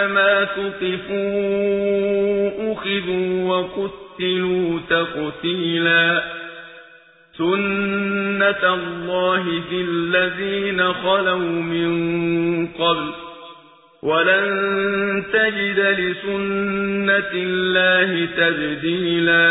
أينما تقفوا أخذوا وقتلوا تقتيلا سنة الله في الذين خلوا من قبل ولن تجد لسنة الله تبديلا